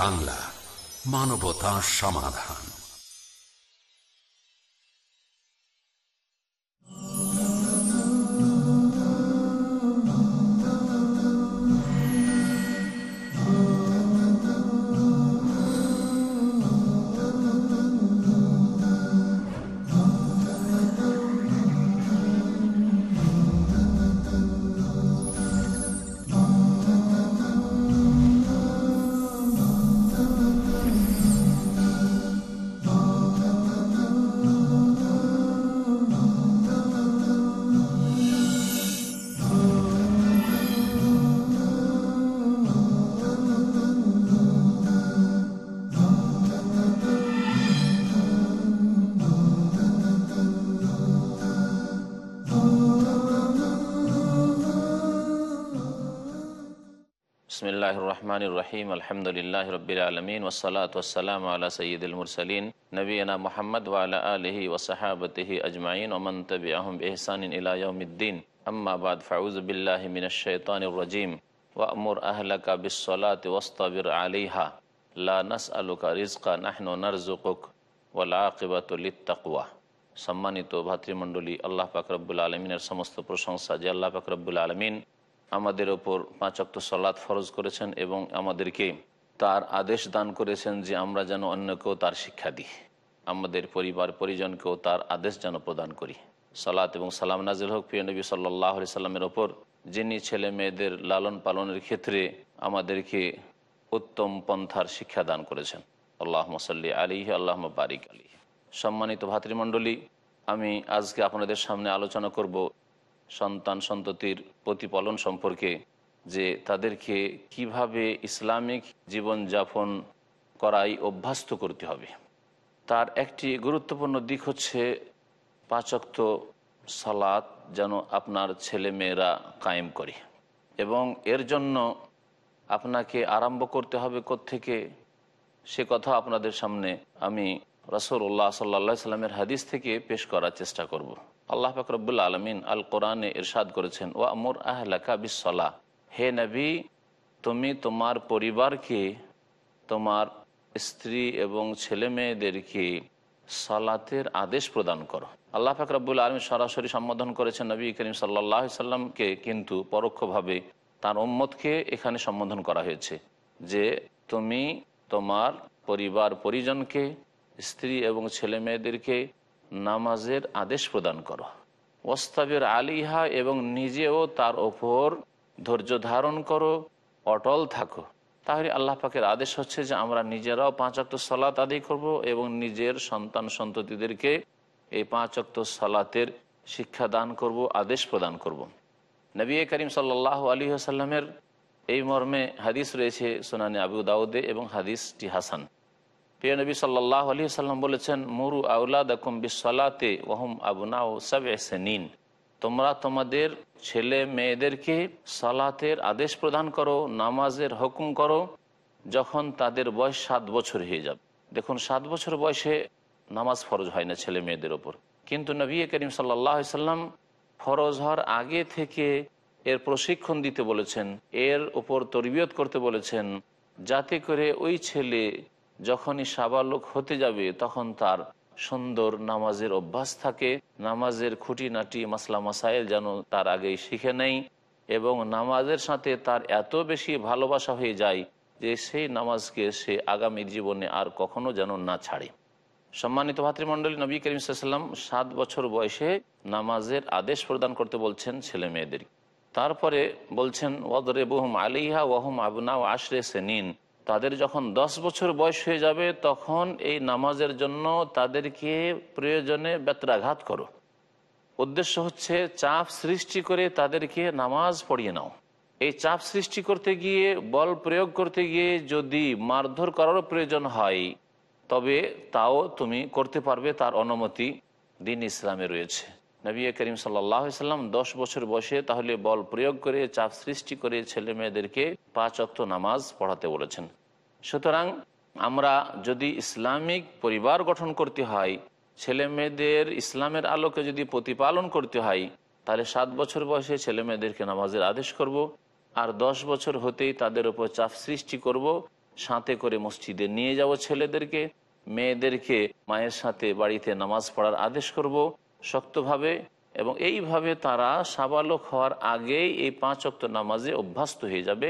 বাংলা মানবতা সমাধান। বিসমিল্লাহ রহমান রহিম আলহামদুলিল্লাহ রবিল আলমিন ওসলাত ওসালাম আল্লাহ সঈদুল মুরসলিন নবীনা মোহাম্মদ ওয়ালা আলহি ওসাহাবতহি আজমাইন ওমন তবি আহম এহসান ইলায়ুদ্দিন আম্মাবাদ ফাউজবিল্লাহ মিনশান রজিম ওয়ামুর আহলাকা বিসলাত ওস্তাবির আলিহা লা নাস আলুকা রিজকা নাহনু নারজুকুক ওয়াল আকিবাতুলিত্তাকুয়া সম্মানিত ভাতৃমণ্ডলী আল্লাহ পাকরবুল আলমিনের সমস্ত প্রশংসা যে আল্লাহ পাকরবুল আলমিন আমাদের ওপর পাঁচক্ত সলাৎ ফরজ করেছেন এবং আমাদেরকে তার আদেশ দান করেছেন যে আমরা যেন অন্যকেও তার শিক্ষা দিই। আমাদের পরিবার পরিজনকেও তার আদেশ যেন প্রদান করি। সালাত এবং সালাম নাজিল হক প্রিয় নবী সাল্লাহ সাল্লামের ওপর। যিনি ছেলে মেয়েদের লালন পালনের ক্ষেত্রে আমাদেরকে উত্তম পন্থার শিক্ষা দান করেছেন। আল্লাহ মসাল্লি আলী আল্লাহ বারিক আলী সম্মানিত ভাতৃমণ্ডলী, আমি আজকে আপনাদের সামনে আলোচনা করব সন্তান সন্ততির প্রতিপালন সম্পর্কে যে তাদেরকে কীভাবে ইসলামিক জীবনযাপন করাই অভ্যস্ত করতে হবে তার একটি গুরুত্বপূর্ণ দিক হচ্ছে পাচক্ত সালাত যেন আপনার ছেলে মেয়েরা কায়েম করে এবং এর জন্য আপনাকে আরম্ভ করতে হবে থেকে সে কথা আপনাদের সামনে আমি রসুল্লাহ সাল্লা সাল্লামের হাদিস থেকে পেশ করার চেষ্টা করব। আল্লাহ ফাকরবুল্লা আলমিন আল কোরআনে ইরশাদ করেছেন ও আমর আহলাকা বিসলা হে নবী, তুমি তোমার পরিবারকে, তোমার স্ত্রী এবং ছেলে মেয়েদেরকে সালাতের আদেশ প্রদান করো। আল্লাহ ফাকরাবুল আলম সরাসরি সম্বোধন করেছেন নবী করিম সাল্লাহ সাল্লামকে কিন্তু পরোক্ষভাবে তার ওম্মতকে এখানে সম্বোধন করা হয়েছে যে তুমি তোমার পরিবার পরিজনকে, স্ত্রী এবং ছেলে মেয়েদেরকে নামাজের আদেশ প্রদান করো। ওস্তাবের আলিহা এবং নিজেও তার ওপর ধৈর্য ধারণ করো, অটল থাকো। তাহলে আল্লাহ পাকের আদেশ হচ্ছে যে আমরা নিজেরাও পাঁচ অক্ট সলাত আদায় করব এবং নিজের সন্তান সন্ততিদেরকে এই পাঁচ অক্ট সলাতের শিক্ষা দান করব, আদেশ প্রদান করব। নবী করিম সাল্লাহ আলী আসাল্লামের এই মর্মে হাদিস রয়েছে সোনানি আবু দাউদে এবং হাদিসটি হাসান। প্রিয় নবী সাল্লাহ আলী সাল্লাম বলেছেন, মুরু আউলাদ আকুম বিসলাতে ওহম আবুনা ও সাব নিন তোমরা তোমাদের ছেলে মেয়েদেরকে সালাতের আদেশ প্রদান করো, নামাজের হুকুম করো, যখন তাদের বয়স সাত বছর হয়ে যাবে। দেখুন, সাত বছর বয়সে নামাজ ফরজ হয় না ছেলে মেয়েদের ওপর। কিন্তু নবী করিম সাল্লাহ সাল্লাম ফরজ হওয়ার আগে থেকে এর প্রশিক্ষণ দিতে বলেছেন, এর উপর তরবিয়ত করতে বলেছেন, যাতে করে ওই ছেলে যখনই সাবালক হতে যাবে, তখন তার সুন্দর নামাজের অভ্যাস থাকে। নামাজের খুঁটিনাটি মাসলা মাসাইল যেন তার আগেই শিখে নেই এবং নামাজের সাথে তার এত বেশি ভালোবাসা হয়ে যায় যে সেই নামাজকে সে আগামী জীবনে আর কখনো যেন না ছাড়ে। সম্মানিত ভাতৃমণ্ডলী, নবী করিম সাল্লাম সাত বছর বয়সে নামাজের আদেশ প্রদান করতে বলছেন ছেলে মেয়েদের। তারপরে বলছেন ওদরে বহুম আলিহা ওয়াহুম আবনা আশরে সেনিন। তাদের যখন দশ বছর বয়স হয়ে যাবে, তখন এই নামাজের জন্য তাদেরকে প্রয়োজনে ব্যত্রাঘাত করো। উদ্দেশ্য হচ্ছে চাপ সৃষ্টি করে তাদেরকে নামাজ পড়িয়ে নাও। এই চাপ সৃষ্টি করতে গিয়ে, বল প্রয়োগ করতে গিয়ে যদি মারধর করারও প্রয়োজন হয়, তবে তাও তুমি করতে পারবে, তার অনুমতি দিন ইসলামে রয়েছে। নবী করিম সাল্লাম দশ বছর বসে তাহলে বল প্রয়োগ করে, চাপ সৃষ্টি করে ছেলে মেয়েদেরকে পাঁচ অক্ত নামাজ পড়াতে বলেছেন। সুতরাং আমরা যদি ইসলামিক পরিবার গঠন করতে হয় ছেলে মেয়েদের ইসলামের আলোকে যদি প্রতিপালন করতে হয়, তাহলে সাত বছর বয়সে ছেলে মেয়েদেরকে নামাজের আদেশ করব, আর দশ বছর হতেই তাদের উপর চাপ সৃষ্টি করব, সাথে করে মসজিদে নিয়ে যাব ছেলেদেরকে, মেয়েদেরকে মায়ের সাথে বাড়িতে নামাজ পড়ার আদেশ করব শক্তভাবে, এবং এইভাবে তারা সাবালক হওয়ার আগেই এই পাঁচ অক্ত নামাজে অভ্যস্ত হয়ে যাবে।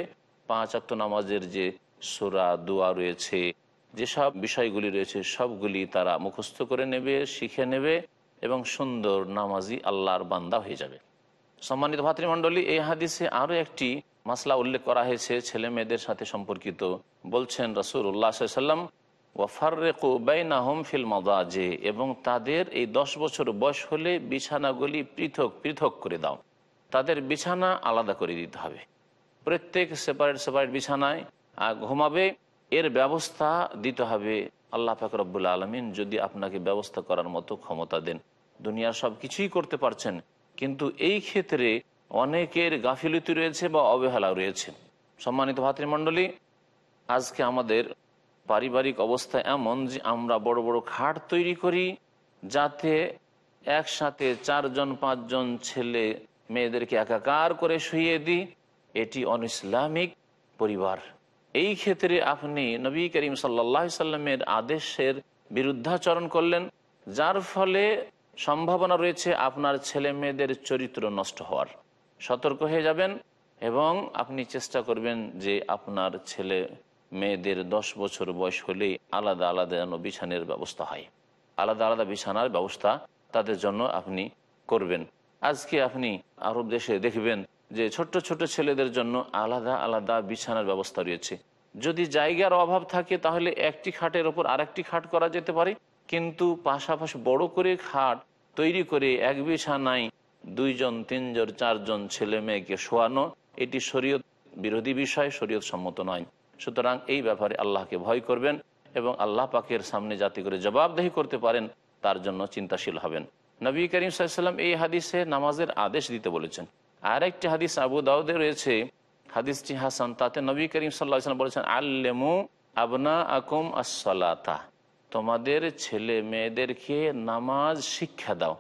পাঁচ অক্ত নামাজের যে সোরা, দোয়া রয়েছে, যেসব বিষয়গুলি রয়েছে সবগুলি তারা মুখস্থ করে নেবে, শিখে নেবে এবং সুন্দর নামাজি আল্লাহর বান্দা হয়ে যাবে। সম্মানিত ভাতৃমণ্ডলী, এই হাদিসে আরও একটি মাসলা উল্লেখ করা হয়েছে, ছেলে মেয়েদের সাথে সম্পর্কিত। বলছেন রসুল উল্লাহ সাল্লাম ওয়াফারেকু বাইনাহম ফিল মাদাজে এবং তাদের এই দশ বছর বয়স হলে বিছানাগুলি পৃথক পৃথক করে দাও। তাদের বিছানা আলাদা করে দিতে হবে। প্রত্যেক সেপারেট সেপারেট বিছানায় ঘুমাবে, এর ব্যবস্থা দিতে হবে আল্লাহ ফাকরবুল আলমিন যদি আপনাকে ব্যবস্থা করার মতো ক্ষমতা দেন। দুনিয়ার সব কিছুই করতে পারছেন, কিন্তু এই ক্ষেত্রে অনেকের গাফিলতি রয়েছে বা অবহেলা রয়েছে। সম্মানিত ভাতৃমণ্ডলী, আজকে আমাদের পারিবারিক অবস্থা এমন যে আমরা বড় বড় খাট তৈরি করি, যাতে একসাথে চারজন, পাঁচজন ছেলে মেয়েদেরকে একাকার করে শুইয়ে দিই। এটি অন ইসলামিক পরিবার। এই ক্ষেত্রে আপনি নবী করিম সাল্লা সাল্লামের আদেশের বিরুদ্ধাচরণ করলেন, যার ফলে সম্ভাবনা রয়েছে আপনার ছেলে মেয়েদের চরিত্র নষ্ট হওয়ার। সতর্ক হয়ে যাবেন এবং আপনি চেষ্টা করবেন যে আপনার ছেলে মেয়েদের দশ বছর বয়স হলেই আলাদা আলাদা যেন বিছানের ব্যবস্থা হয়। আলাদা আলাদা বিছানার ব্যবস্থা তাদের জন্য আপনি করবেন। আজকে আপনি আরব দেশে দেখবেন যে ছোট্ট ছোট ছেলেদের জন্য আলাদা আলাদা বিছানার ব্যবস্থা রয়েছে। যদি জায়গার অভাব থাকে, তাহলে একটি খাটের ওপর আরেকটি খাট করা যেতে পারে। কিন্তু পাশাপাশি বড় করে খাট তৈরি করে এক বিছানায় দুইজন, তিনজন, চারজন ছেলে মেয়েকে শোয়ানো, এটি শরীয়ত বিরোধী বিষয়, শরীয়ত সম্মত নয়। সুতরাং এই ব্যাপারে আল্লাহকে ভয় করবেন এবং আল্লাহ পাকের সামনে যাতে করে জবাবদেহি করতে পারেন, তার জন্য চিন্তাশীল হবেন। নবী করিম সাল্লাম এই হাদিসে নামাজের আদেশ দিতে বলেছেন। আর একটি হাদিস আবু দাউদে রয়েছে। হাদিসটি হাসান। তাতে নবী করিম সাল্লাহ সাল্লাম বলেছেন, আল্লেমু আবনা আকুম আসলাতা তোমাদের ছেলে মেয়েদেরকে নামাজ শিক্ষা দাও।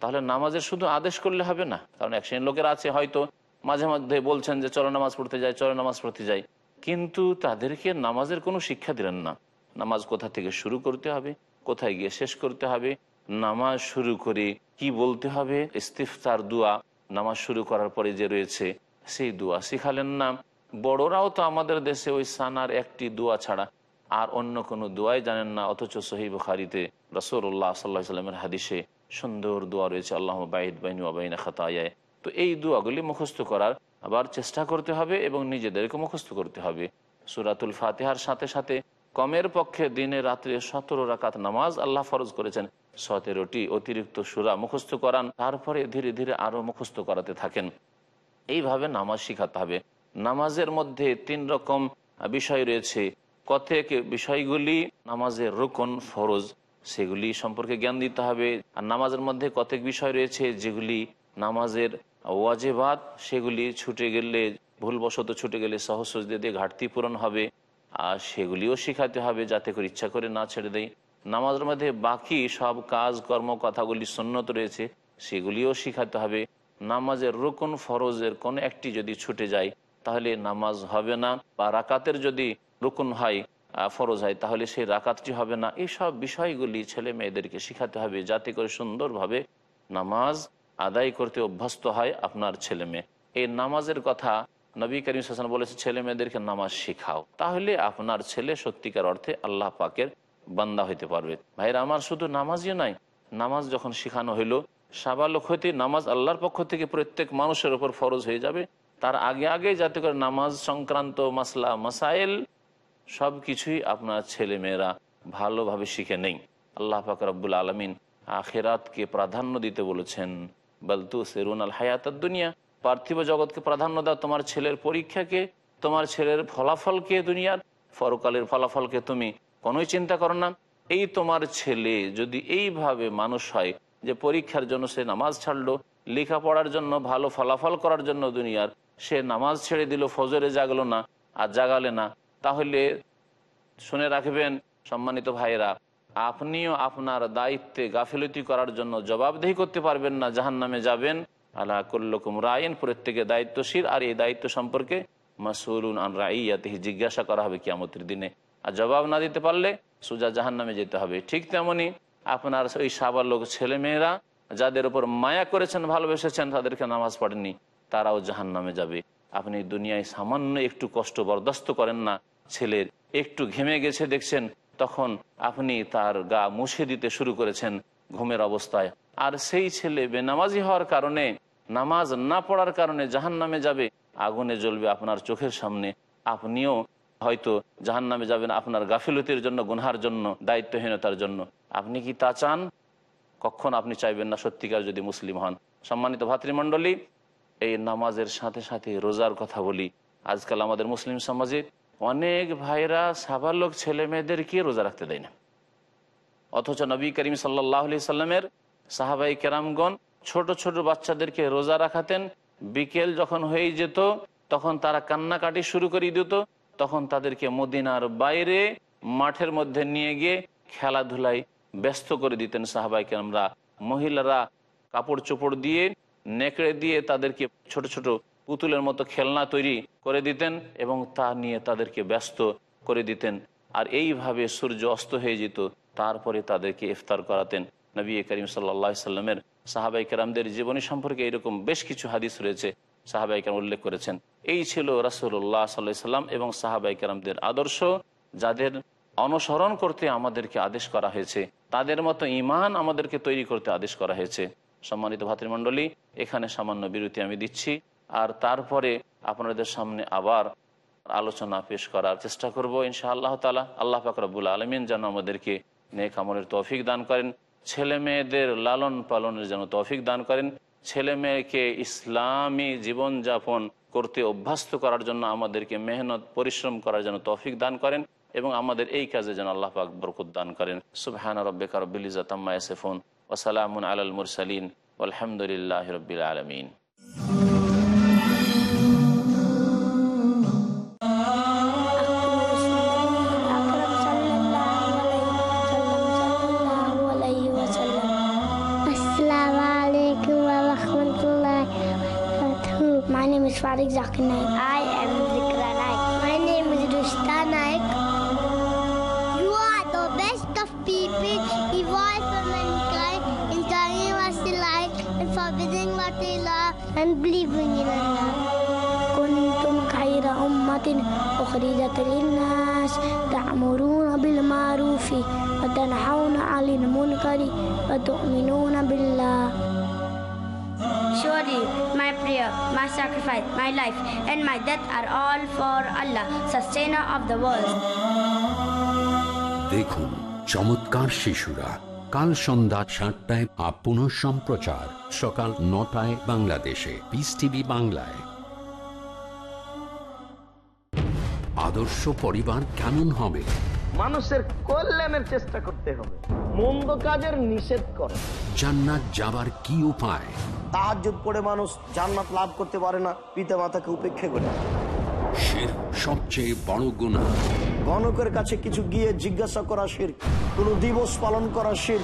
তাহলে নামাজের শুধু আদেশ করলে হবে না। কারণ এক শ্রেণির লোকের আছে হয়তো মাঝে মধ্যে বলছেন যে, চলো নামাজ পড়তে যাই, চলো নামাজ পড়তে যাই। কিন্তু তাদেরকে নামাজের কোনো শিক্ষা দিলেন না। নামাজ কোথা থেকে শুরু করতে হবে? কোথায় গিয়ে শেষ করতে হবে? নামাজ শুরু করে কি বলতে হবে? ইস্তিফতার দোয়া নামাজ শুরু করার পরে যে রয়েছে, সেই দোয়া শিখালেন না। বড়রাও তো আমাদের দেশে ওই সানার একটি দোয়া ছাড়া আর অন্য কোনো দোয়াই জানেন না, অথচ সহি বুখারিতে রসুল্লাহ সাল্লাহ সাল্লামের হাদিসে সুন্দর দোয়া রয়েছে আল্লাহ বাইদ বাইনু আবাইনা খাতায় তো এই দোয়াগুলি মুখস্থ করার আবার চেষ্টা করতে হবে এবং নিজেদেরকে মুখস্থ করতে হবে। সুরাতুল ফাতেহার সাথে সাথে কমের পক্ষে দিনে রাত্রে সতেরো রাকাত নামাজ আল্লাহ ফরজ করেছেন। সতেরোটি অতিরিক্ত সুরা মুখস্থ করান, তারপরে ধীরে ধীরে আরও মুখস্থ করাতে থাকেন। এইভাবে নামাজ শিখাতে হবে। নামাজের মধ্যে তিন রকম বিষয় রয়েছে। কতক বিষয়গুলি নামাজের রোকন ফরজ, সেগুলি সম্পর্কে জ্ঞান দিতে হবে। আর নামাজের মধ্যে কতক বিষয় রয়েছে, যেগুলি নামাজের ওয়াজেবাদ সেগুলি ছুটে গেলে, ভুলবশত ছুটে গেলে সহসজ দিয়ে ঘাটতি পূরণ হবে। আর সেগুলিও শেখাতে হবে যাতে করে ইচ্ছা করে না ছেড়ে দেয়। নামাজের মধ্যে বাকি সব কাজ, কর্ম, কথাগুলি সন্ন্যত রয়েছে, সেগুলিও শিখাতে হবে। নামাজের রোকন ফরজের কোনো একটি যদি ছুটে যায়, তাহলে নামাজ হবে না। বা রাকাতের যদি রুকুন হয় ফরজ হয়, তাহলে সেই রাকাতটি হবে না। এইসব বিষয়গুলি ছেলে মেয়েদেরকে শিখাতে হবে যাতে করে সুন্দরভাবে নামাজ আদায় করতে অভ্যস্ত হয় আপনার ছেলে মেয়ে। এই নামাজের কথা নবী করিম হাসান বলেছে, ছেলে মেয়েদেরকে নামাজ শিখাও। তাহলে আপনার ছেলে সত্যিকার অর্থে আল্লাহ পাকের বান্দা হইতে পারবে। ভাইরা, আমার শুধু নামাজই নাই নামাজ যখন শিখানো হইল, সাবালক হইতে নামাজ আল্লাহর পক্ষ থেকে প্রত্যেক মানুষের ওপর ফরজ হয়ে যাবে। তার আগে আগে যাতে করে নামাজ সংক্রান্ত মাসলা, মাসাইল সব কিছুই আপনার ছেলে মেয়েরা ভালোভাবে শিখে নেই। আল্লাহ পাক রব্বুল আলমিন আখেরাতকে প্রাধান্য দিতে বলেছেন বলতু সেরুন আল হায়াত দুনিয়া। পার্থিব জগৎকে প্রাধান্য দাও তোমার ছেলের পরীক্ষাকে, তোমার ছেলের ফলাফলকে দুনিয়ার? ফরকালের ফলাফলকে তুমি কোনোই চিন্তা করো না। এই তোমার ছেলে যদি এইভাবে মানুষ হয় যে পরীক্ষার জন্য সে নামাজ ছাড়লো, লেখাপড়ার জন্য ভালো ফলাফল করার জন্য দুনিয়ার, সে নামাজ ছেড়ে দিল, ফজরে জাগলো না আর জাগালে না, তাহলে শুনে রাখবেন সম্মানিত ভাইয়েরা, আপনিও আপনার দায়িত্বে গাফিলতি করার জন্য জবাবদেহি করতে পারবেন না জাহান নামে যাবেন। আল্লাহ কুল্লকুম রায়ন প্রত্যেকে দায়িত্বশীল আর এই দায়িত্ব সম্পর্কে মাসুলুন আন রাইয়াতিহি, জিজ্ঞাসা করা হবে কিয়ামতের দিনে। আর জবাব না দিতে পারলে সুজা জাহান নামে যেতে হবে। ঠিক তেমনি আপনার ওই সাবালক ছেলে মেয়েরা যাদের উপর মায়া করেছেন, ভালোবেসেছেন, তাদেরকে নামাজ পড়েননি, তারাও জাহান নামে যাবে। আপনি দুনিয়ায় সামান্য একটু কষ্ট বরদাস্ত করেন না। ছেলের একটু ঘেমে গেছে, দেখছেন, তখন আপনি তার গা মুছে দিতে শুরু করেছেন। ঘুমের অবস্থায় আর সেই ছেলে বেনামাজি হওয়ার কারণে, নামাজ না পড়ার কারণে জাহান নামে যাবে, আগুনে জ্বলবে আপনার চোখের সামনে। আপনিও হয়তো জাহান নামে যাবেন আপনার গাফিলতির জন্য, গুনহার জন্য, দায়িত্বহীনতার জন্য। আপনি কি তা চান? কখন আপনি চাইবেন না সত্যিকার যদি মুসলিম হন। সম্মানিত ভাতৃমণ্ডলী, এই নামাজের সাথে সাথে রোজার কথা বলি। আজকাল আমাদের মুসলিম সমাজে অনেক ভাইরা সাবালক ছেলে মেয়েদেরকে রোজা রাখতে দেয় না। অথচ নবী করিম সাল্লাহ সাল্লামের সাহাবাই কেরামগণ ছোট ছোট বাচ্চাদেরকে রোজা রাখাতেন। বিকেল যখন হয়ে যেত, তখন তারা কান্নাকাটি শুরু করে দিত। তখন তাদেরকে মদিনার বাইরে মাঠের মধ্যে নিয়ে গিয়ে খেলাধুলায় ব্যস্ত করে দিতেন সাহাবাই কেরামরা। মহিলারা কাপড় চোপড় দিয়ে, নেকড়ে দিয়ে তাদেরকে ছোট ছোট পুতুলের মতো খেলনা তৈরি করে দিতেন এবং তা নিয়ে তাদেরকে ব্যস্ত করে দিতেন। আর এইভাবে সূর্য অস্ত হয়ে যেত। তারপরে তাদেরকে ইফতার করাতেন। নবী করিম সাল্লা সাল্লামের সাহাবাই কেরামদের জীবনী সম্পর্কে এরকম বেশ কিছু হাদিস রয়েছে সাহাবাই কেরাম উল্লেখ করেছেন। এই ছিল রাসুল্লাহ সাল্লাহ সাল্লাম এবং সাহাবাই কেরামদের আদর্শ যাদের অনুসরণ করতে আমাদেরকে আদেশ করা হয়েছে। তাদের মতো ইমান আমাদেরকে তৈরি করতে আদেশ করা হয়েছে। সম্মানিত ভাতৃমণ্ডলী, এখানে সামান্য বিরতি আমি দিচ্ছি। আর তারপরে আপনাদের সামনে আবার আলোচনা পেশ করার চেষ্টা করব ইনশা আল্লাহ তালা আল্লাহ ফাকরাবুল আলমিন যেন আমাদেরকে নেক আমলের তৌফিক দান করেন। ছেলে মেয়েদের লালন পালনের যেন তফিক দান করেন। ছেলে মেয়েকে ইসলামী জীবনযাপন করতে অভ্যস্ত করার জন্য আমাদেরকে মেহনত, পরিশ্রম করার জন্য তফিক দান করেন এবং আমাদের এই কাজে যেন আল্লাহ পাক বরকুত দান করেন। সুবহান রব্বিকা রব্বিল ইজ্জাতাম্মা ইয়াসিফুন। ওয়া সালামুন আলাল মুরসালিন। আলহামদুলিল্লাহি রাব্বিল আলামিন। Zakir Naik. I am Zikra Naik. My name is Rushta Naik. You are the best of people, evolved for mankind, in telling us the light and forbidding what they love and believing in Allah. كنتم خير أمة أخرجت للناس تأمرون بالمعروف وتنحون عن المنكر وتؤمنون بالله prayer, my sacrifice, my life, and my death are all for Allah, sustainer of the world. দেখুন চমৎকার শিশুরা। কাল সন্ধ্যা সাতটায় up পুনঃ সম্প্রচার। সকাল নটায় বাংলাদেশে। পিস টিভি বাংলায়। আদর্শ পরিবার কেমন হবে? মানুষের কল্যাণের চেষ্টা করতে হবে। মন্দ কাজের নিষেধ করে। জান্নাত যাবার কি উপায়? তাহাজ্জুদ করে মানুষ জান্নাত লাভ করতে পারে না পিতা মাতাকে উপেক্ষা করে। শির সবচেয়ে বড় গুণা গণকের কাছে কিছু গিয়ে জিজ্ঞাসা করা শির কোন দিবস পালন করা শির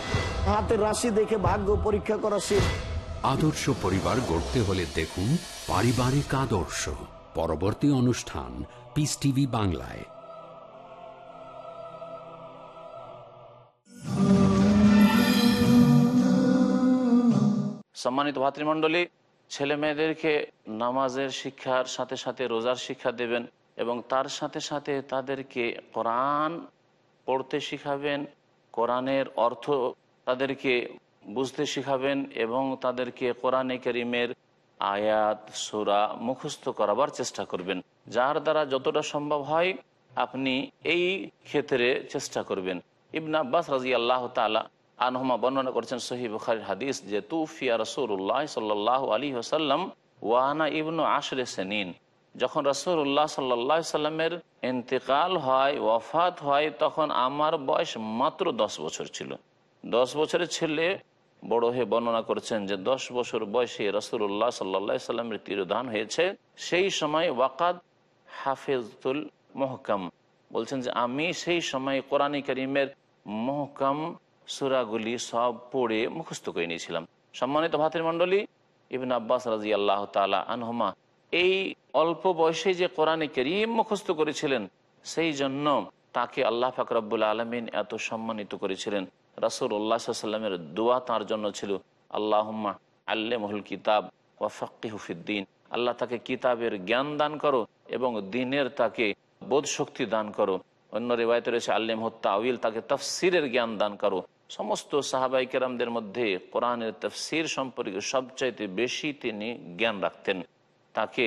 হাতের রাশি দেখে ভাগ্য পরীক্ষা করা শির। আদর্শ পরিবার গড়তে হলে দেখুন পারিবারিক আদর্শ। পরবর্তী অনুষ্ঠান পিস টিভি বাংলায়। সম্মানিত ভাতৃমণ্ডলী ছেলে মেয়েদেরকে নামাজের শিক্ষার সাথে সাথে রোজার শিক্ষা দেবেন এবং তার সাথে সাথে তাদেরকে কোরআন পড়তে শিখাবেন, কোরআনের অর্থ তাদেরকে বুঝতে শিখাবেন এবং তাদেরকে কোরআনে করিমের আয়াত, সুরা মুখস্থ করাবার চেষ্টা করবেন। যার দ্বারা যতটা সম্ভব হয়, আপনি এই ক্ষেত্রে চেষ্টা করবেন। ইবন আব্বাস রাজি আল্লাহ তালা আনহমা বর্ণনা করেছেন সহি বুখারির হাদিস যে, তুফিয়া রসুল্লাহ সাল্লাহ আলী হাসাল্লাম ওয়ানা ইবনু আশরে সেনিন। যখন রসুল্লাহ সাল্লাহ সাল্লামের ইন্তেকাল হয়, ওয়াফাত হয়, তখন আমার বয়স মাত্র দশ বছর ছিল। দশ বছরের ছেলে বড় হয়ে বর্ণনা করছেন যে, দশ বছর বয়সে রসুল্লাহ সাল্লা সাল্লামের তিরোধান হয়েছে। সেই সময় ওয়াকাদ হাফেজুল মহকাম বলছেন যে, আমি সেই সময় কোরআনী করিমের মহকাম সুরাগুলি সব পড়ে মুখস্থ করে নিয়েছিলাম। সম্মানিত ভাতের মণ্ডলী, ইবিন আব্বাস রাজি আল্লাহ তালা আনহমা এই অল্প বয়সে যে কোরআনে করিম মুখস্থ করেছিলেন, সেই জন্য তাকে আল্লাহ ফাকরাবুল আলমিন এত সম্মানিত করেছিলেন। রাসুল উল্লাহ সাল্লামের দোয়া তার জন্য ছিল, আল্লাহম্মা আল্লেমহুল কিতাব ওয়াফাক্কি হুফিদ্দিন আল্লাহ তাকে কিতাবের জ্ঞান দান করো এবং দিনের তাকে বোধ শক্তি দান করো। অন্য রেবায়ত রয়েছে আল্লেম তাউিল তাকে তফসিরের জ্ঞান দান করো। সমস্ত সাহাবাই কেরামদের মধ্যে কোরআনের তফসির সম্পর্কে সবচাইতে বেশি তিনি জ্ঞান রাখতেন। তাকে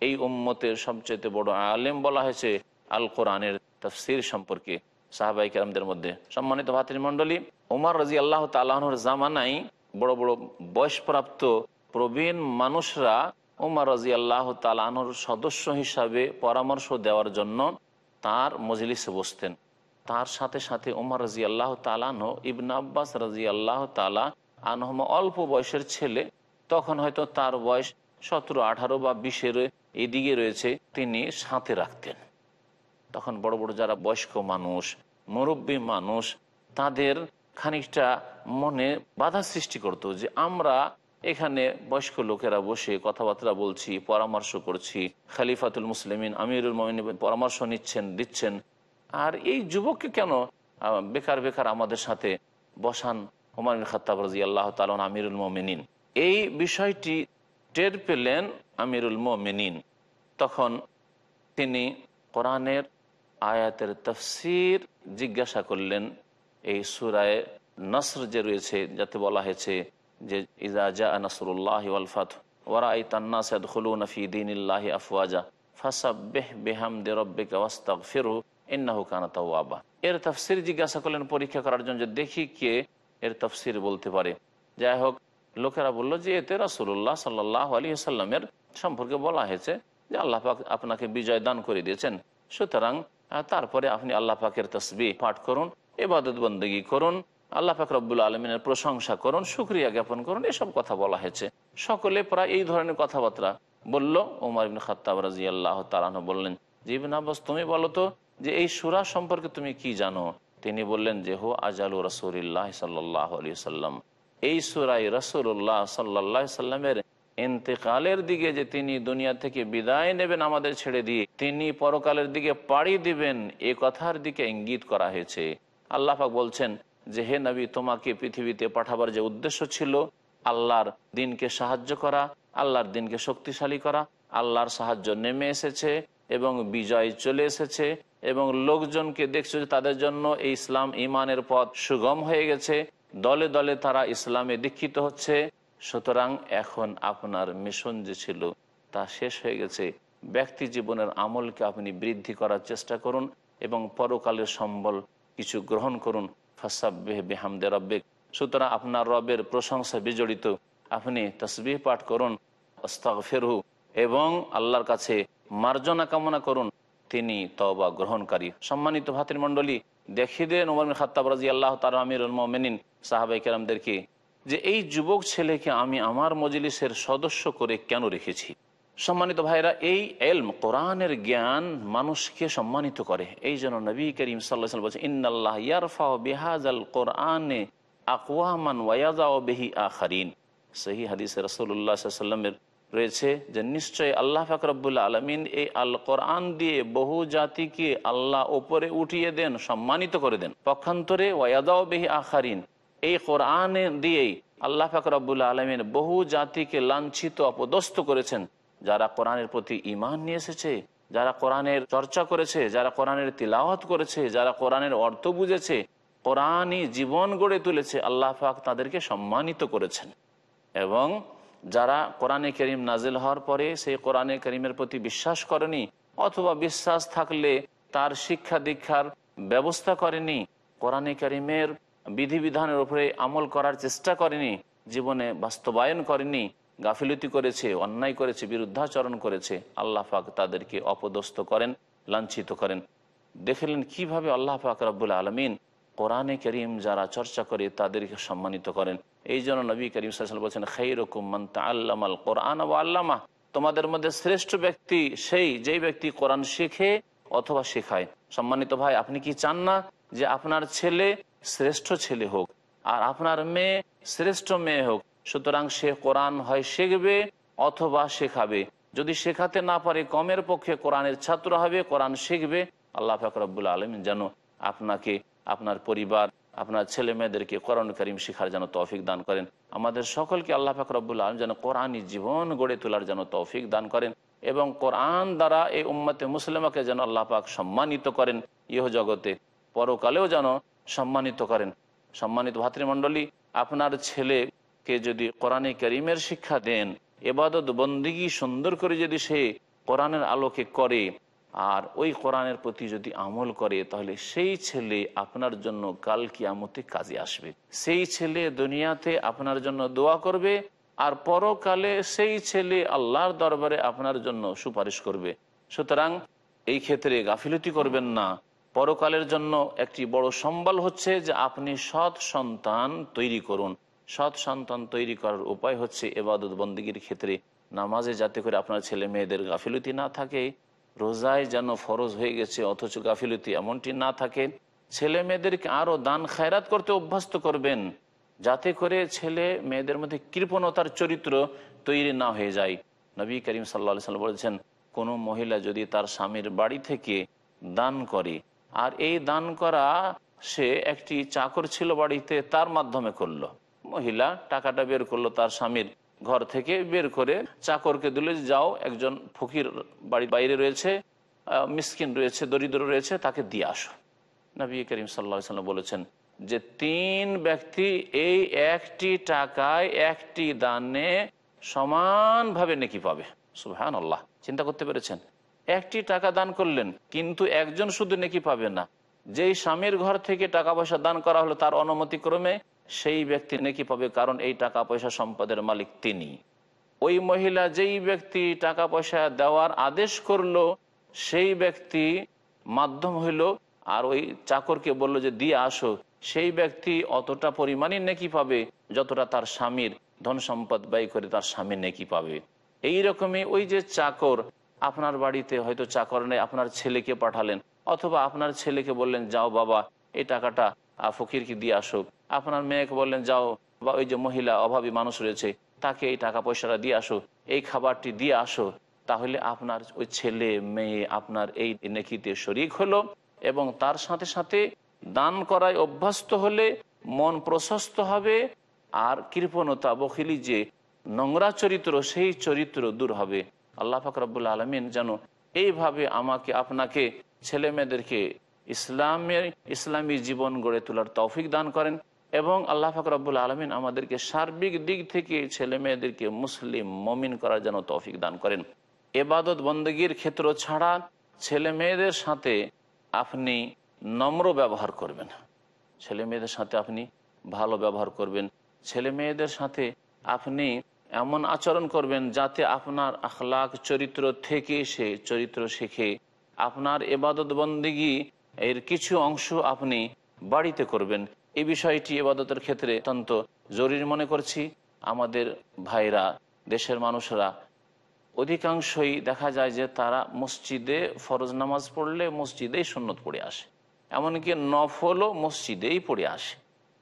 এই উম্মতের সবচাইতে বড় আলেম বলা হয়েছে আল কোরআনের তফসির সম্পর্কে। সাহাবাই কেরামদের মধ্যে সম্মানিত ভাতৃমণ্ডলী উমার রাজি আল্লাহ তালাহর জামানাই বড় বড় বয়সপ্রাপ্ত প্রবীণ মানুষরা উমার রাজি আল্লাহ তালাহর সদস্য হিসাবে পরামর্শ দেওয়ার জন্য তার মজলিসে বসতেন। তার সাথে সাথে উমার রাজি আল্লাহ তালানো ইবন আব্বাস রাজি আল্লাহ তালা আনহম অল্প বয়সের ছেলে। তখন হয়তো তার বয়স সতেরো, আঠারো বা বিশের এদিকে রয়েছে, তিনি সাথে রাখতেন। তখন বড় বড় যারা বয়স্ক মানুষ, মুরব্বী মানুষ, তাদের খানিকটা মনে বাধা সৃষ্টি করতো যে, আমরা এখানে বয়স্ক লোকেরা বসে কথাবার্তা বলছি, পরামর্শ করছি, খালিফাতুল মুসলিমিন, আমিরুল মমিন পরামর্শ নিচ্ছেন, দিচ্ছেন। আর এই যুবককে কেন বেকার বেকার আমাদের সাথে বসান হুমায়ুন খাত্তাব রাজি আল্লাহ তালন আমিরুল মমিনিন। এই বিষয়টি টের পেলেন আমিরুল মমিনিন। তখন তিনি কোরআনের আয়াতের তফসির জিজ্ঞাসা করলেন, এই সুরায় নসর যে রয়েছে, যাতে বলা হয়েছে যে ইজা জা নসরুল্লাহ ওয়ালফাত ওরা এই তান্না সদ খুলু নফি দিন আফওয়াজা ফাসাবেহ বেহাম দে রব্বিকা ওয়াস্তাক ফিরু ইন্নাহু কানা তাওয়াবা। এর তফসির জিজ্ঞাসা করলেন পরীক্ষা করার জন্য যে দেখি কে এর তফসির বলতে পারে। যাই হোক, লোকেরা বলল যে এতে রাসুল্লাহ সাল্লাহ আলী সাল্লামের সম্পর্কে বলা হয়েছে যে আল্লাহ পাক আপনাকে বিজয় দান করে দিয়েছেন। সুতরাং তারপরে আপনি আল্লাহ পাকের তসবি পাঠ করুন এবাদত বন্দী করুন, আল্লাহ পাক রব্বুল আলমিনের প্রশংসা করুন সুক্রিয়া জ্ঞাপন করুন, এসব কথা বলা হয়েছে। সকলে প্রায় এই ধরনের কথাবার্তা বলল। ওমর ইবিন রাজি আল্লাহ তালাহ বললেন যে তুমি বলো তো যে এই সুরা সম্পর্কে তুমি কি জানো? তিনি বললেন যে হো আজালু রসুল্লাহ সাল্লাম এই সুরাই রসুল্লাহ সাল্লাহ সাল্লামের ইন্তেকালের দিকে যে তিনি দুনিয়া থেকে বিদায় নেবেন আমাদের ছেড়ে দিয়ে, তিনি পরকালের দিকে পাড়ি দিবেন, এ কথার দিকে ইঙ্গিত করা হয়েছে। আল্লাহাক বলছেন যে, হে নবী, তোমাকে পৃথিবীতে পাঠাবার যে উদ্দেশ্য ছিল, আল্লাহর দিনকে সাহায্য করা, আল্লাহর দিনকে শক্তিশালী করা, আল্লাহর সাহায্য নেমে এসেছে এবং বিজয় চলে এসেছে এবং লোকজনকে দেখছ যে তাদের জন্য এই ইসলাম ইমানের পথ সুগম হয়ে গেছে। দলে দলে তারা ইসলামে দীক্ষিত হচ্ছে। সুতরাং এখন আপনার মিশন যে ছিল তা শেষ হয়ে গেছে। ব্যক্তি জীবনের আমলকে আপনি বৃদ্ধি করার চেষ্টা করুন এবং পরকালের সম্বল কিছু গ্রহণ করুন। ফাসাব্বেহ বেহামদে রব্বেক। সুতরাং আপনার রবের প্রশংসা বিজড়িত। আপনি তসবিহ পাঠ করুন। অস্তাক ফেরহু এবং আল্লাহর কাছে মার্জনা কামনা করুন। তিনি তবা গ্রহণকারী। সম্মানিত ভাতির মণ্ডলী দেখিয়ে দেন ওমর খাত্তাব রাজি আল্লাহ তার আমির মোমেনিন সাহাবাই কেরামদেরকে যে এই যুবক ছেলেকে আমি আমার মজলিসের সদস্য করে কেন রেখেছি? সম্মানিত ভাইরা, এই এলম, কোরআনের জ্ঞান মানুষকে সম্মানিত করে। এই জন্য নবী করিম সাল্লাহ বলছে রয়েছে যে নিশ্চয়ই আল্লাহ ফাকরবুল্লা আলমিন এই আল কোরআন দিয়ে বহু জাতিকে আল্লাহ ওপরে উঠিয়ে দেন, সম্মানিত করে দেন। পক্ষান্তরে ওয়াদাও বেহি আখারিন। এই কোরআনে দিয়েই আল্লাহ ফাকরবুল্লা আলমিন বহু জাতিকে লাঞ্ছিত, অপদস্থ করেছেন। যারা কোরআনের প্রতি ইমান নিয়ে এসেছে, যারা কোরআনের চর্চা করেছে, যারা কোরআনের তিলাওয়াত করেছে, যারা কোরআনের অর্থ বুঝেছে, কোরআনই জীবন গড়ে তুলেছে, আল্লাহ পাক তাদেরকে সম্মানিত করেছেন। এবং যারা কোরআনে করিম নাজিল হওয়ার পরে সেই কোরআনে করিমের প্রতি বিশ্বাস করেনি অথবা বিশ্বাস থাকলে তার শিক্ষা দীক্ষার ব্যবস্থা করেনি, কোরআনে করিমের বিধিবিধানের উপরে আমল করার চেষ্টা করেনি, জীবনে বাস্তবায়ন করেনি, গাফিলতি করেছে, অন্যায় করেছে, বিরুদ্ধাচরণ করেছে, আল্লাহ পাক তাদেরকে অপদস্থ করেন, লাঞ্ছিত করেন। দেখলেন কীভাবে আল্লাহ পাক রব্বুল আলমিন কোরআনে করিম যারা চর্চা করে তাদেরকে সম্মানিত করেন। এই জন্য নবী করিম বলছেন খাই রকম আল্লামাল কোরআন ও আল্লামা। তোমাদের মধ্যে শ্রেষ্ঠ ব্যক্তি সেই, যেই ব্যক্তি কোরআন শেখে অথবা শেখায়। সম্মানিত ভাই, আপনি কি চান না যে আপনার ছেলে শ্রেষ্ঠ ছেলে হোক আর আপনার মেয়ে শ্রেষ্ঠ মেয়ে হোক? সুতরাং সে কোরআন হয় শিখবে অথবা শেখাবে। যদি শেখাতে না পারে, কমের পক্ষে কোরআনের ছাত্র হবে, কোরআন শিখবে। আল্লাহ ফাকরাবুল আলম যেন আপনাকে, আপনার পরিবার আপনার ছেলে মেয়েদেরকে কোরআন করিম শিখার যেন তৌফিক দান করেন। আমাদের সকলকে আল্লাহ পাক রব্বুল আলম যেন কোরআনই জীবন গড়ে তোলার যেন তৌফিক দান করেন এবং কোরআন দ্বারা এই উম্মতে মুসলিমাকে যেন আল্লাহ পাক সম্মানিত করেন। ইহ জগতে পরকালেও যেন সম্মানিত করেন। সম্মানিত ভাতৃমণ্ডলী, আপনার ছেলেকে যদি কোরআনে করিমের শিক্ষা দেন, এবাদত বন্দিগি সুন্দর করে যদি সে কোরআনের আলোকে করে আর ওই কোরআনের প্রতি যদি আমল করে, তাহলে সেই ছেলে আপনার জন্য কাল কিয়ামতে কাজে আসবে। সেই ছেলে দুনিয়াতে আপনার জন্য দোয়া করবে, আর পরকালে সেই ছেলে আল্লাহর দরবারে আপনার জন্য সুপারিশ করবে। সুতরাং এই ক্ষেত্রে গাফিলতি করবেন না। পরকালের জন্য একটি বড় সম্বল হচ্ছে যে আপনি সৎ সন্তান তৈরি করুন। সৎ সন্তান তৈরি করার উপায় হচ্ছে এবাদত বন্দীগীর ক্ষেত্রে নামাজে যাতে করে আপনার ছেলে মেয়েদের গাফিলতি না থাকে। রোজায় যেন ফরজ হয়ে গেছে, অথচ গাফিলতি এমনটি না থাকে। ছেলে মেয়েদেরকে আরও দান খায়রাত করতে অভ্যস্ত করবেন, যাতে করে ছেলে মেয়েদের মধ্যে কৃপণতার চরিত্র তৈরি না হয়ে যায়। নবী করিম সাল্লা সাল্লাম বলেছেন, কোনো মহিলা যদি তার স্বামীর বাড়ি থেকে দান করে, আর এই দান করা সে একটি চাকর ছিল বাড়িতে, তার মাধ্যমে করল। মহিলা টাকাটা বের করল তার স্বামীর। ঘর থেকে বের করে চাকরকে দিলে যাও, একজন ফকির বাড়ির বাইরে রয়েছে মিসকিন রয়েছে, দরিদ্র রয়েছে, তাকে দিয়ে আসো। নবী করিম সাল্লা সাল্লাম বলেছেন যে, তিন ব্যক্তি এই একটি টাকায় একটি দানে সমানভাবে নেকি পাবে। সুহান আল্লাহ চিন্তা করতে পেরেছেন? একটি টাকা দান করলেন, কিন্তু একজন শুধু নেকি পাবে না। যেই স্বামীর ঘর থেকে টাকা পয়সা দান করা হলো, তার অনুমতিক্রমে সেই ব্যক্তি নেকি পাবে কারণ এই টাকা পয়সা সম্পদের মালিক তিনি। ওই মহিলা যেই ব্যক্তি টাকা পয়সা দেওয়ার আদেশ করল, সেই ব্যক্তি মাধ্যম হইল আর ওই চাকরকে বলল যে, দিয়ে আসো। সেই ব্যক্তি অতটা পরিমাণে নেকি পাবে যতটা তার স্বামীর ধন সম্পদ ব্যয় করে তার স্বামী নেকি পাবে। এই রকমই ওই যে চাকর, আপনার বাড়িতে হয়তো চাকর নেই, আপনার ছেলেকে পাঠালেন অথবা আপনার ছেলেকে বললেন, যাও বাবা, এই টাকাটা ফকিরকে দিয়ে আসুক। আপনার মেয়েকে বললেন, যাও, বা ওই যে মহিলা, অভাবী মানুষ রয়েছে, তাকে এই টাকা পয়সাটা দিয়ে আসো, এই খাবারটি দিয়ে আসো, তাহলে আপনার ওই ছেলে, মেয়ে আপনার এই নেকিতে শরিক হলো এবং তার সাথে সাথে দান করায় অভ্যস্ত হলে মন প্রশস্ত হবে আর কৃপণতা বখিলি যে নোংরা চরিত্র, সেই চরিত্র দূর হবে। আল্লাহ ফাকরাবুল আলমিন যেন এইভাবে আমাকে, আপনাকে ছেলে মেয়েদেরকে ইসলামের ইসলামী জীবন গড়ে তোলার তৌফিক দান করেন এবং আল্লাহ ফাকরাবুল আলমিন আমাদেরকে সার্বিক দিক থেকে ছেলে মেয়েদেরকে মুসলিম মমিন করার জন্য তৌফিক দান করেন। এবাদত বন্দগীর ক্ষেত্র ছাড়া ছেলে মেয়েদের সাথে আপনি নম্র ব্যবহার করবেন। ছেলে মেয়েদের সাথে আপনি ভালো ব্যবহার করবেন। ছেলে মেয়েদের সাথে আপনি এমন আচরণ করবেন যাতে আপনার আখলাক চরিত্র থেকে সে চরিত্র শেখে। আপনার এবাদত বন্দিগি এর কিছু অংশ আপনি বাড়িতে করবেন। এই বিষয়টি এবাদতের ক্ষেত্রে অত্যন্ত জরুরি মনে করছি। আমাদের ভাইরা, দেশের মানুষরা, অধিকাংশই দেখা যায় যে তারা মসজিদে ফরজ নামাজ পড়লে মসজিদেই সুন্নত পড়ে আসে। এমনকি নফলও মসজিদেই পড়ে আসে।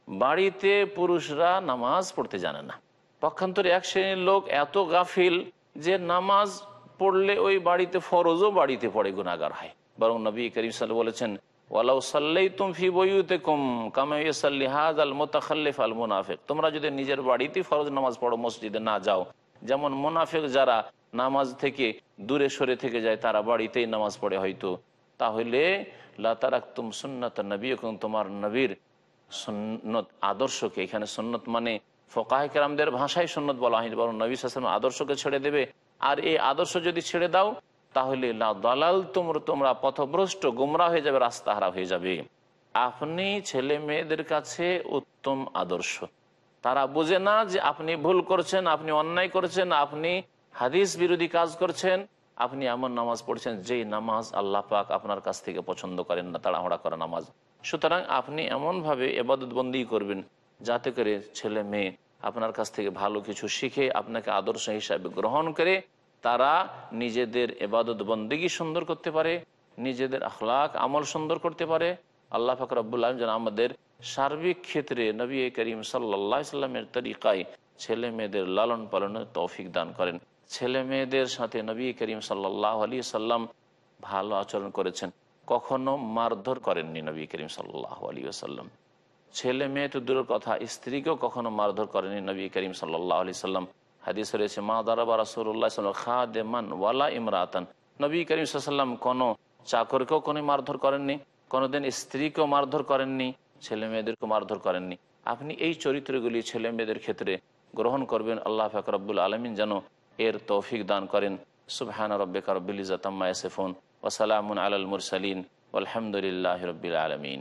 বাড়িতে পুরুষরা নামাজ পড়তে জানে না। পক্ষান্তরে এক শ্রেণির লোক এত গাফিল যে নামাজ পড়লে ওই বাড়িতে ফরজও বাড়িতে পড়ে গুণাগার হয়। বরং নবী করিম সাল বলেছেন, ওয়ালাউ সাল্লাই তুম ফি বইতে কুম কামাইসাল্লি হাজ আল মোতাখাল্লিফ আল মুনাফেক। তোমরা যদি নিজের বাড়িতেই ফরজ নামাজ পড়ো, মসজিদে না যাও, যেমন মুনাফেক যারা নামাজ থেকে দূরে সরে থেকে যায়, তারা বাড়িতেই নামাজ পড়ে হয়তো। তাহলে লাতারাক্তুম সুন্নত নবী এবং তোমার নবীর সুন্নত, আদর্শকে, এখানে সুন্নত মানে ফোকাহিকরামদের ভাষায় সুন্নত বলা হয়নি, বরং নবী সাসলাম আদর্শকে ছেড়ে দেবে। আর এই আদর্শ যদি ছেড়ে দাও তাহলে লা দালাল তোমরা তোমরা পথভ্রষ্ট, গুমরা হয়ে যাবে রাস্তাহারা হয়ে যাবে। আপনি ছেলে মেয়েদের কাছে উত্তম আদর্শ। তারা বুঝে না যে আপনি ভুল করছেন, আপনি অন্যায় করছেন, আপনি হাদিস বিরোধী কাজ করছেন, আপনি এমন নামাজ পড়ছেন, যেই নামাজ আল্লাহ পাক আপনার কাছ থেকে পছন্দ করেন না, তাড়াহুড়া করা নামাজ। সুতরাং আপনি এমনভাবে এবাদতবন্দি করবেন, যাতে করে ছেলে মেয়ে আপনার কাছ থেকে ভালো কিছু শিখে, আপনাকে আদর্শ হিসাবে গ্রহণ করে তারা নিজেদের এবাদত বন্দিগি সুন্দর করতে পারে, নিজেদের আখলাক, আমল সুন্দর করতে পারে। আল্লাহ ফাকর আব্বুল আলম যেন আমাদের সার্বিক ক্ষেত্রে নবী করিম সাল্লা সাল্লামের তরিকায় ছেলে মেয়েদের লালন পালনের তৌফিক দান করেন। ছেলে মেয়েদের সাথে নবী করিম সাল্লাহ আলী সাল্লাম ভালো আচরণ করেছেন। কখনো মারধর করেননি নবী করিম সাল্লাহ আলী আসাল্লাম ছেলে মেয়ে তো দূরের কথা, স্ত্রীকেও কখনো মারধর করেনি নবী করিম সাল্লাহ আলি সাল্লাম। হাদিস রয়েছে, মা দারাবা রাসুল্লাহ খা দেমান ওয়ালা ইমরাতান। নবী করিম সাল্লাম কোনো চাকরকেও কোনো মারধর করেননি, কোনোদিন স্ত্রীকেও মারধর করেননি ছেলে মেয়েদেরকেও মারধর করেননি। আপনি এই চরিত্রগুলি ছেলে মেয়েদের ক্ষেত্রে গ্রহণ করবেন, আল্লাহ ফাকরবুল আলমিন যেন এর তৌফিক দান করেন। সুবহান রব্বিকা রব্বিল ইজাতাম্মা ইয়াসিফুন, ওয়া আলাল মুরসালিন আলহামদুলিল্লাহি রব্বিল আলামিন।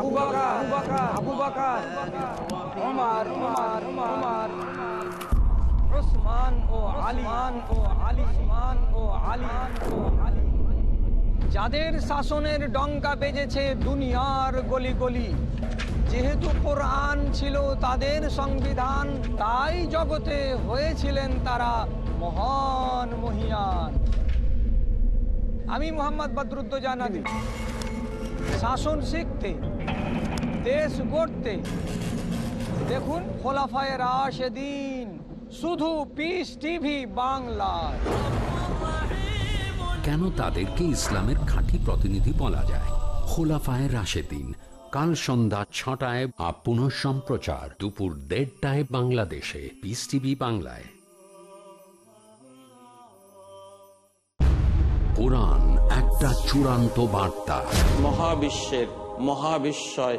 ও ও ও যাদের শাসনের ডঙ্কা বেজেছে দুনিয়ার গলি গলি যেহেতু কোরআন ছিল তাদের সংবিধান, তাই জগতে হয়েছিলেন তারা মহান মহিয়ান। আমি মোহাম্মদ বদরুদ্দোজানাদি শাসন শিখতে দেশ গড়তে। দেখুন খোলাফায় রাশেদিন শুধু পিস টিভি বাংলায়। কেন তাদেরকে ইসলামের খাঁটি প্রতিনিধি বলা যায়? খোলাফায় রাশেদিন কাল সন্ধ্যা ছটায় আপ পুনঃ সম্প্রচার দুপুর দেড়টায় বাংলাদেশে পিস টিভি বাংলায়। কোরআন একটা চূড়ান্ত বার্তা। মহাবিশ্বের মহাবিশ্বয়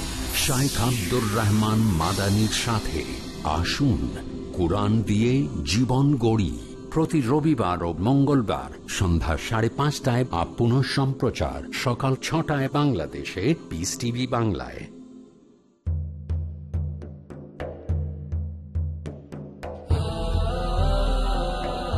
শাইখ আব্দুর রহমান মাদানির সাথে। আসুন, কোরআন দিয়ে জীবন গড়ি। প্রতি রবিবার ও মঙ্গলবার সন্ধ্যা সাড়ে পাঁচটায় আপ সম্প্রচার সকাল ছটায় বাংলাদেশে পিস টিভি বাংলায়।